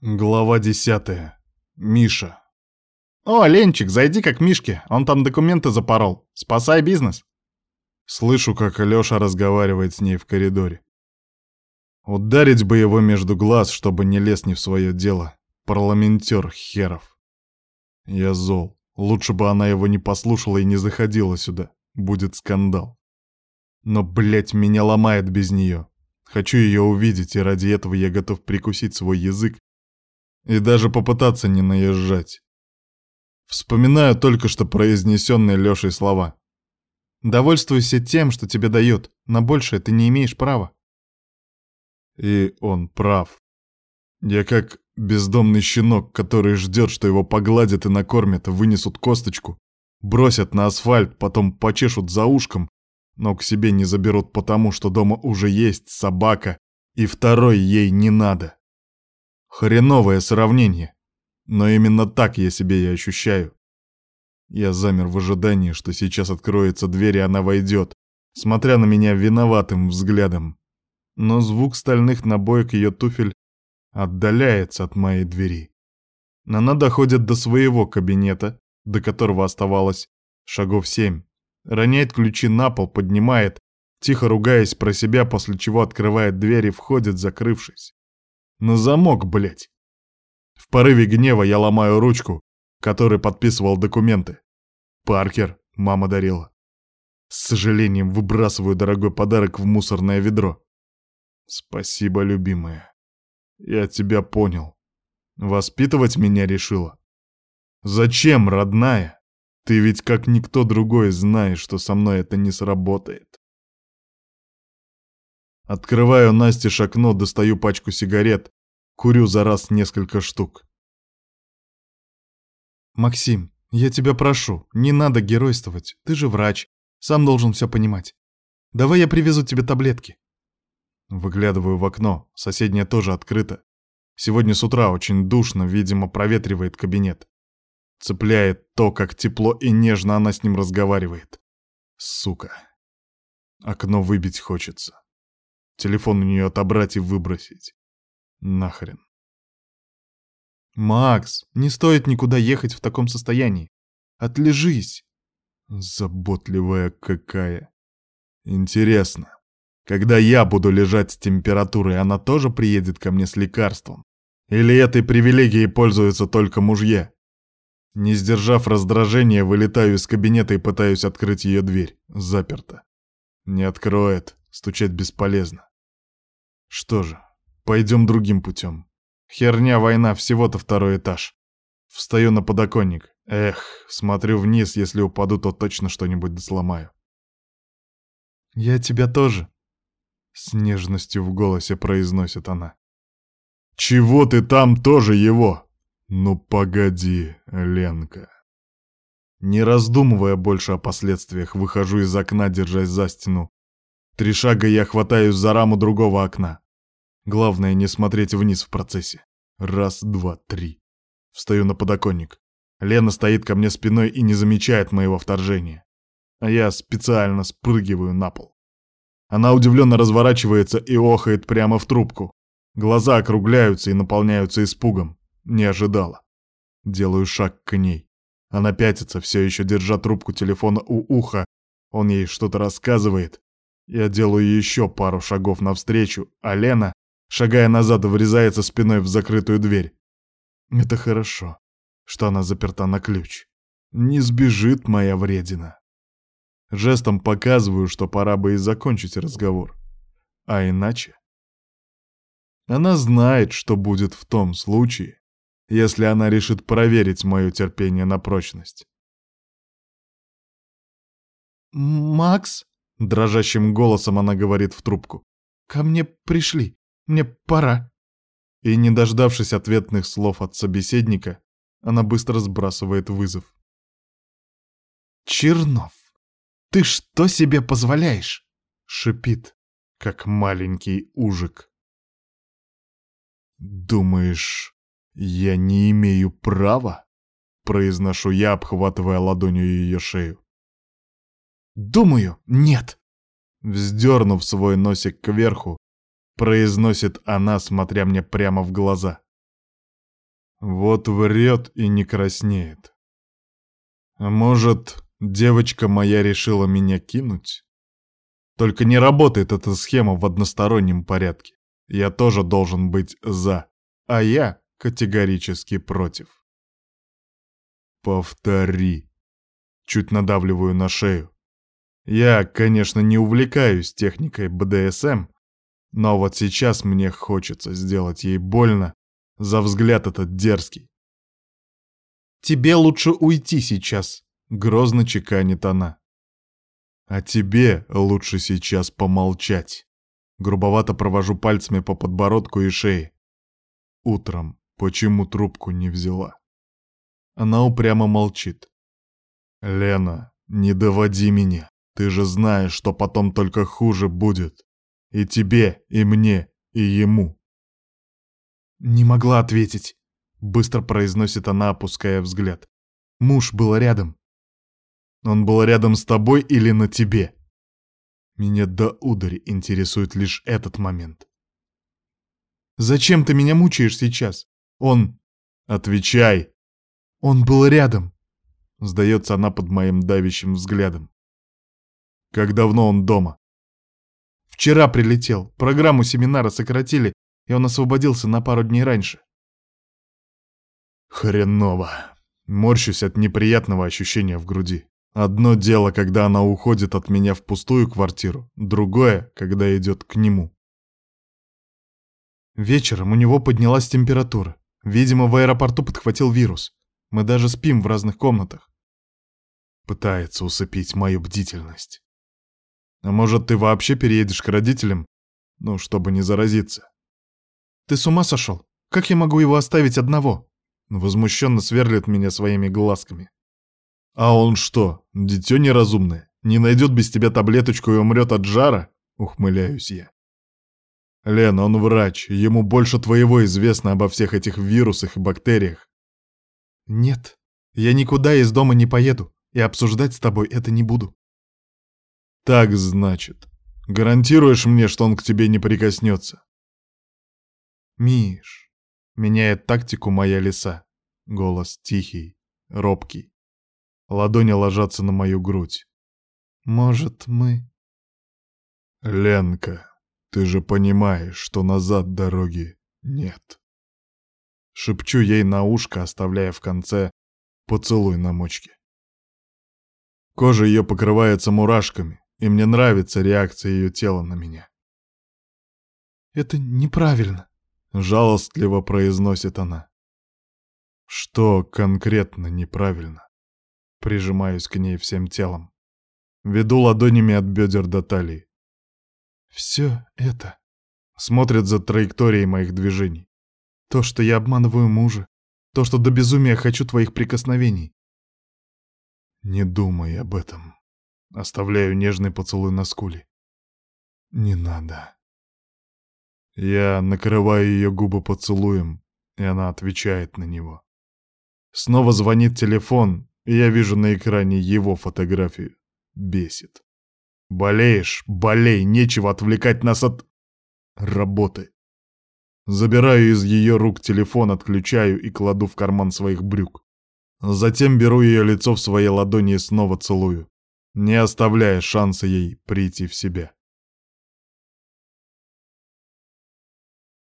Глава десятая. Миша. «О, Ленчик, зайди как Мишке, он там документы запорол. Спасай бизнес!» Слышу, как Лёша разговаривает с ней в коридоре. Ударить бы его между глаз, чтобы не лез не в свое дело. Парламентер херов. Я зол. Лучше бы она его не послушала и не заходила сюда. Будет скандал. Но, блядь, меня ломает без нее. Хочу ее увидеть, и ради этого я готов прикусить свой язык и даже попытаться не наезжать. Вспоминаю только что произнесенные Лешей слова. «Довольствуйся тем, что тебе дают, на большее ты не имеешь права». И он прав. Я как бездомный щенок, который ждет, что его погладят и накормят, вынесут косточку, бросят на асфальт, потом почешут за ушком, но к себе не заберут потому, что дома уже есть собака, и второй ей не надо. Хреновое сравнение. Но именно так я себе и ощущаю. Я замер в ожидании, что сейчас откроется дверь и она войдет, смотря на меня виноватым взглядом. Но звук стальных набоек ее туфель отдаляется от моей двери. Она доходит до своего кабинета, до которого оставалось шагов семь. Роняет ключи на пол, поднимает, тихо ругаясь про себя, после чего открывает дверь и входит, закрывшись. На замок, блядь. В порыве гнева я ломаю ручку, которой подписывал документы. Паркер мама дарила. С сожалением выбрасываю дорогой подарок в мусорное ведро. Спасибо, любимая. Я тебя понял. Воспитывать меня решила. Зачем, родная? Ты ведь как никто другой знаешь, что со мной это не сработает. Открываю Насте окно, достаю пачку сигарет, курю за раз несколько штук. «Максим, я тебя прошу, не надо геройствовать, ты же врач, сам должен все понимать. Давай я привезу тебе таблетки». Выглядываю в окно, соседнее тоже открыто. Сегодня с утра очень душно, видимо, проветривает кабинет. Цепляет то, как тепло и нежно она с ним разговаривает. Сука. Окно выбить хочется. Телефон у нее отобрать и выбросить. Нахрен. «Макс, не стоит никуда ехать в таком состоянии. Отлежись!» Заботливая какая. Интересно, когда я буду лежать с температурой, она тоже приедет ко мне с лекарством? Или этой привилегией пользуются только мужья? Не сдержав раздражения, вылетаю из кабинета и пытаюсь открыть ее дверь. Заперто. Не откроет, стучать бесполезно. Что же, пойдем другим путем. Херня, война, всего-то второй этаж. Встаю на подоконник. Эх, смотрю вниз, если упаду, то точно что-нибудь сломаю. «Я тебя тоже», — с нежностью в голосе произносит она. «Чего ты там тоже его?» «Ну погоди, Ленка». Не раздумывая больше о последствиях, выхожу из окна, держась за стену, Три шага я хватаюсь за раму другого окна. Главное не смотреть вниз в процессе. Раз, два, три. Встаю на подоконник. Лена стоит ко мне спиной и не замечает моего вторжения. А я специально спрыгиваю на пол. Она удивленно разворачивается и охает прямо в трубку. Глаза округляются и наполняются испугом. Не ожидала. Делаю шаг к ней. Она пятится, все еще держа трубку телефона у уха. Он ей что-то рассказывает. Я делаю еще пару шагов навстречу, а Лена, шагая назад, врезается спиной в закрытую дверь. Это хорошо, что она заперта на ключ. Не сбежит моя вредина. Жестом показываю, что пора бы и закончить разговор. А иначе... Она знает, что будет в том случае, если она решит проверить мое терпение на прочность. «Макс?» Дрожащим голосом она говорит в трубку. «Ко мне пришли. Мне пора». И, не дождавшись ответных слов от собеседника, она быстро сбрасывает вызов. «Чернов, ты что себе позволяешь?» — шипит, как маленький ужик. «Думаешь, я не имею права?» — произношу я, обхватывая ладонью ее шею. Думаю, нет. Вздернув свой носик кверху, произносит она, смотря мне прямо в глаза. Вот врет и не краснеет. Может, девочка моя решила меня кинуть? Только не работает эта схема в одностороннем порядке. Я тоже должен быть «за», а я категорически против. Повтори. Чуть надавливаю на шею. Я, конечно, не увлекаюсь техникой БДСМ, но вот сейчас мне хочется сделать ей больно за взгляд этот дерзкий. «Тебе лучше уйти сейчас», — грозно чеканит она. «А тебе лучше сейчас помолчать». Грубовато провожу пальцами по подбородку и шее. Утром почему трубку не взяла? Она упрямо молчит. «Лена, не доводи меня. Ты же знаешь, что потом только хуже будет. И тебе, и мне, и ему». «Не могла ответить», — быстро произносит она, опуская взгляд. «Муж был рядом». «Он был рядом с тобой или на тебе?» Меня до удари интересует лишь этот момент. «Зачем ты меня мучаешь сейчас? Он...» «Отвечай!» «Он был рядом!» Сдается она под моим давящим взглядом. «Как давно он дома?» «Вчера прилетел. Программу семинара сократили, и он освободился на пару дней раньше». Хреново. Морщусь от неприятного ощущения в груди. Одно дело, когда она уходит от меня в пустую квартиру, другое, когда идет к нему. Вечером у него поднялась температура. Видимо, в аэропорту подхватил вирус. Мы даже спим в разных комнатах. Пытается усыпить мою бдительность. А может, ты вообще переедешь к родителям? Ну, чтобы не заразиться. Ты с ума сошел? Как я могу его оставить одного? Возмущенно сверлит меня своими глазками. «А он что, дитё неразумное? Не найдет без тебя таблеточку и умрет от жара?» — ухмыляюсь я. «Лен, он врач, ему больше твоего известно обо всех этих вирусах и бактериях». «Нет, я никуда из дома не поеду, и обсуждать с тобой это не буду». «Так, значит, гарантируешь мне, что он к тебе не прикоснется?» «Миш», — меняет тактику моя лиса, голос тихий, робкий. Ладони ложатся на мою грудь. «Может, мы...» «Ленка, ты же понимаешь, что назад дороги нет». Шепчу ей на ушко, оставляя в конце поцелуй на мочке. Кожа ее покрывается мурашками, и мне нравится реакция ее тела на меня. «Это неправильно», — жалостливо произносит она. «Что конкретно неправильно?» Прижимаюсь к ней всем телом. Веду ладонями от бедер до талии. Все это смотрит за траекторией моих движений. То, что я обманываю мужа. То, что до безумия хочу твоих прикосновений. Не думай об этом. Оставляю нежный поцелуй на скуле. Не надо. Я накрываю ее губы поцелуем, и она отвечает на него. Снова звонит телефон, и я вижу на экране его фотографию. Бесит. Болеешь? Болей, нечего отвлекать нас от... работы. Забираю из ее рук телефон, отключаю и кладу в карман своих брюк. Затем беру ее лицо в свои ладони и снова целую, не оставляя шанса ей прийти в себя.